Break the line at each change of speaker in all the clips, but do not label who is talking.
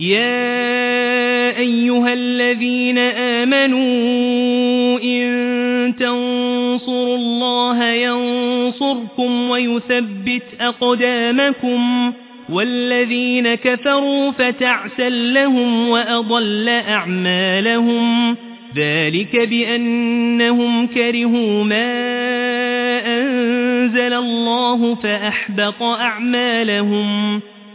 يا أيها الذين آمنوا إن تنصروا الله ينصركم ويثبت أقدامكم والذين كفروا فتعسا لهم وأضل أعمالهم ذلك بأنهم كرهوا ما أنزل الله فأحبط أعمالهم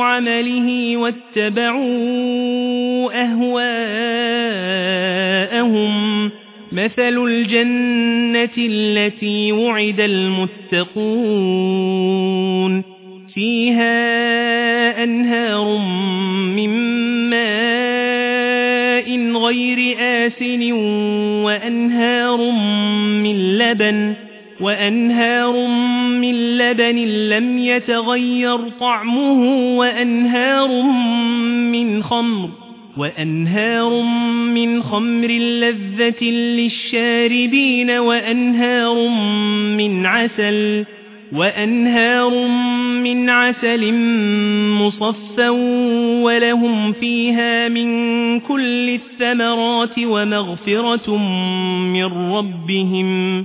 عمله واتبعوا أهواءهم. مثل الجنة التي وعد المتقون. فيها أنهار من ماء غير آسن وأنهار من لبن. وأنهار من لبن لم يتغير طعمه وأنهار من خمر وأنهار من خمر لذة للشاربين وأنهار من عسل وأنهار من عسل مصفى ولهم فيها من كل الثمرات ومغفرة من ربهم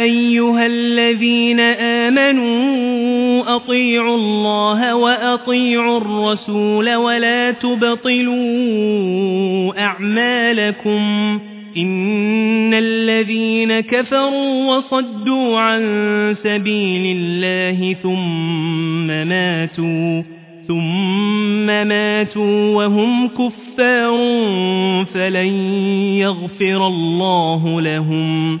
أيها الذين آمنوا أطيعوا الله وأطيعوا الرسول ولا تبطلوا أعمالكم إن الذين كفروا وصدوا عن سبيل الله ثم ماتوا ثم ماتوا وهم كفار فلن يغفر الله لهم